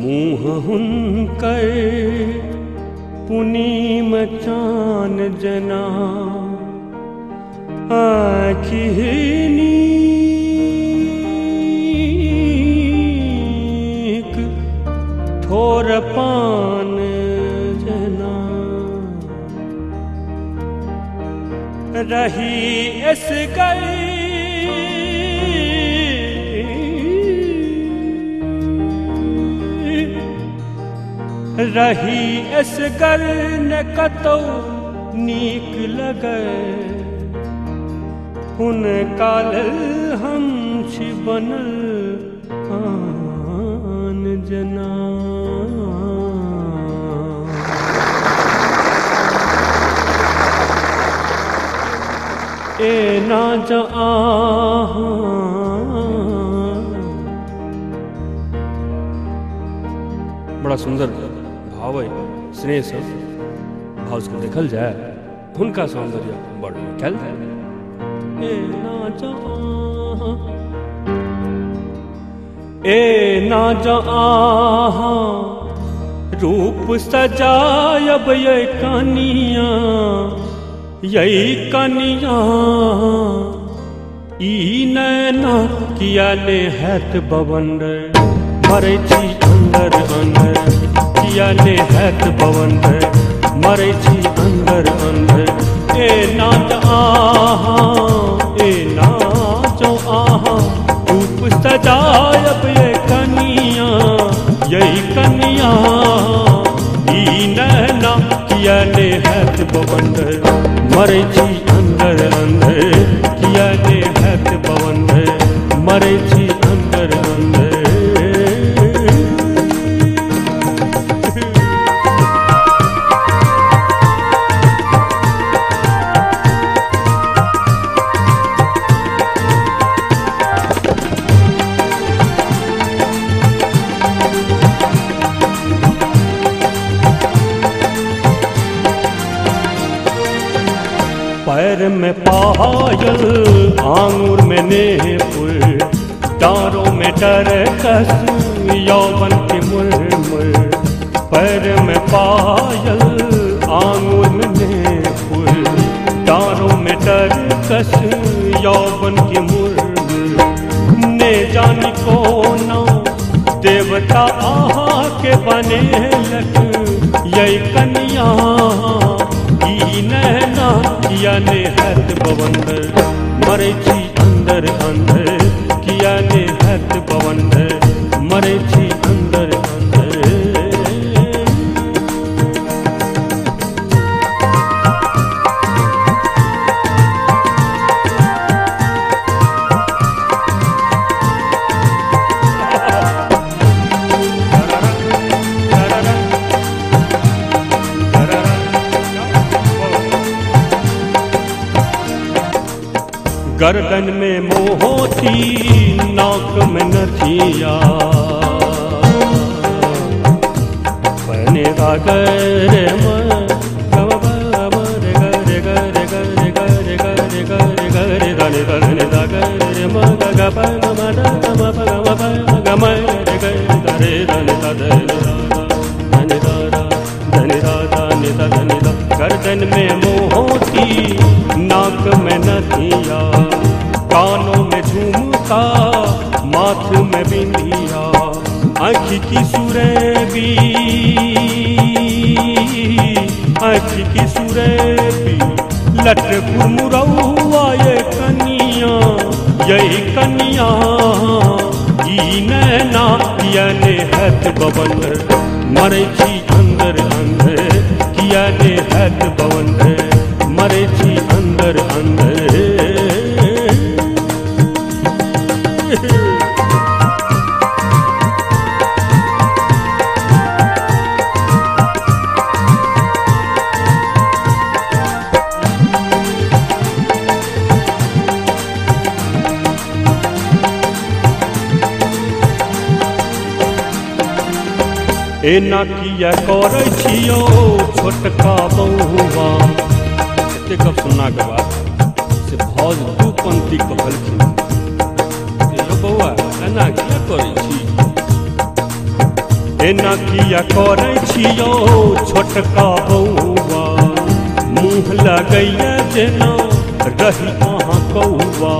मुँह हुनकर पुनीम चान जना आखिनीक ठोर पान जना। रही इस गई रही इस गर ने कतो नीक लगे। हुन काल हम छी बनल आन जना। ए ना जा बड़ा सुंदर। है स्नेह से भाव से देखल जाए हुनका सौंदर्य बड़ निकल ए ना जा ए ना जा रूप सजायब ये कनिया यही कनिया ई नैना किया ने हैत बवन मरे छी अंदर अंदर। किया ने हैत बवन रे मरे छी अंदर अंदर ए नाच आहा ए नाचो आहा, रूप सजायब ये कनिया, यही कनिया। ई नैना किया ने हैत बवन रे मरे छी अंदर अंदर किया ने हैत बवन रे मरे छी पैर में पायल, आंगूर में नेपुर डारों में डर कस, यौवन के मुरमुर। पैर में पायल, आंगूर में नेपुर डारों में डर कस, यौवन के मुरमुर। ने जान को ना, देवता आहा के बने लग यही कन्या ई नैना किया ने हत बवंदर मरे छी अंदर अंदर। गर्दन में मोती नाक में नथिया। का गरे गर्दन माथ में बिंदिया, आँख की सुरेबी। आँख की ये कनिया यही कनिया नैना यने हत बवन। मरे अंदर अंदर, किया ने बवन। मरे अंदर अंदर। एना किया करै छोटका बउआ एते सुनना के बाद से भौज दू पंक्ति कहलखिन। बौआ, एना किया करै एना किया करै छोटका बउआ मुँह लगैया जेना रही अहाँ कौआ।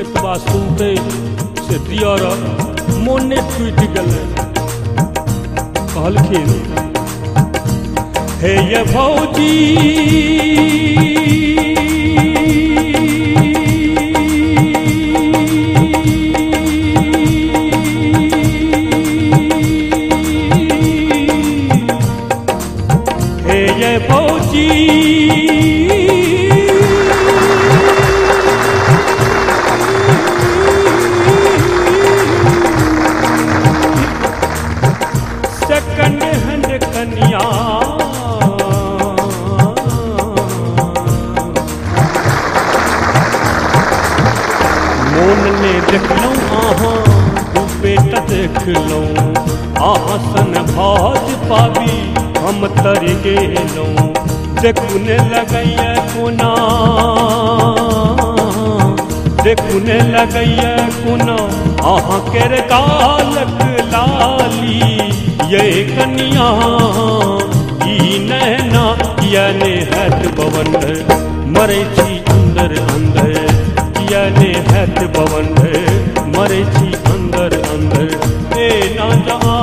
एतबा सुनते से दियर मोने टूटि गेलै। कहलखिन हे ये भौजी ये भौजी मोन ने देखलहुँ अहाँ बेटा देखलहुँ अहाँ सन भाज पाबी, हम तर गेलहुँ देखुने लगैया कोना, देखुने लगैया कोना। अहाँ केर गालक लाली, ये कनिया, ई नैना किया ने हैत पवन मरे छी अंदर अंदर। किया ने हैत पवन मरे छी अंदर अंदर। ए ना जहाँ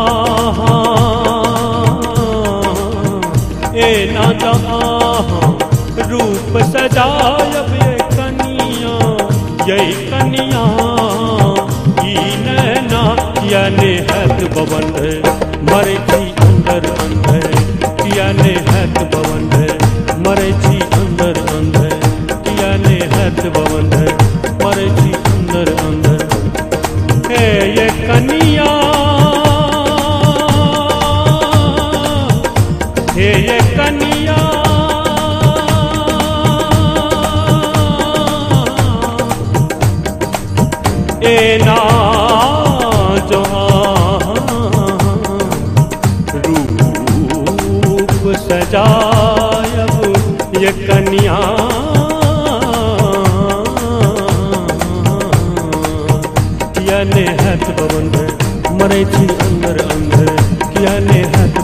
ए ना जहाँ रूप सजायब ये कनिया ये कनिया। ई नैना किया ने हैत पवन मरे छी अंदर अंदर। किया ने हैत पवन मरे छी अंदर अंदर। किया ने हैत रूप सजायब कन्या। मरे छी अंदर अंदर किया ने हाथ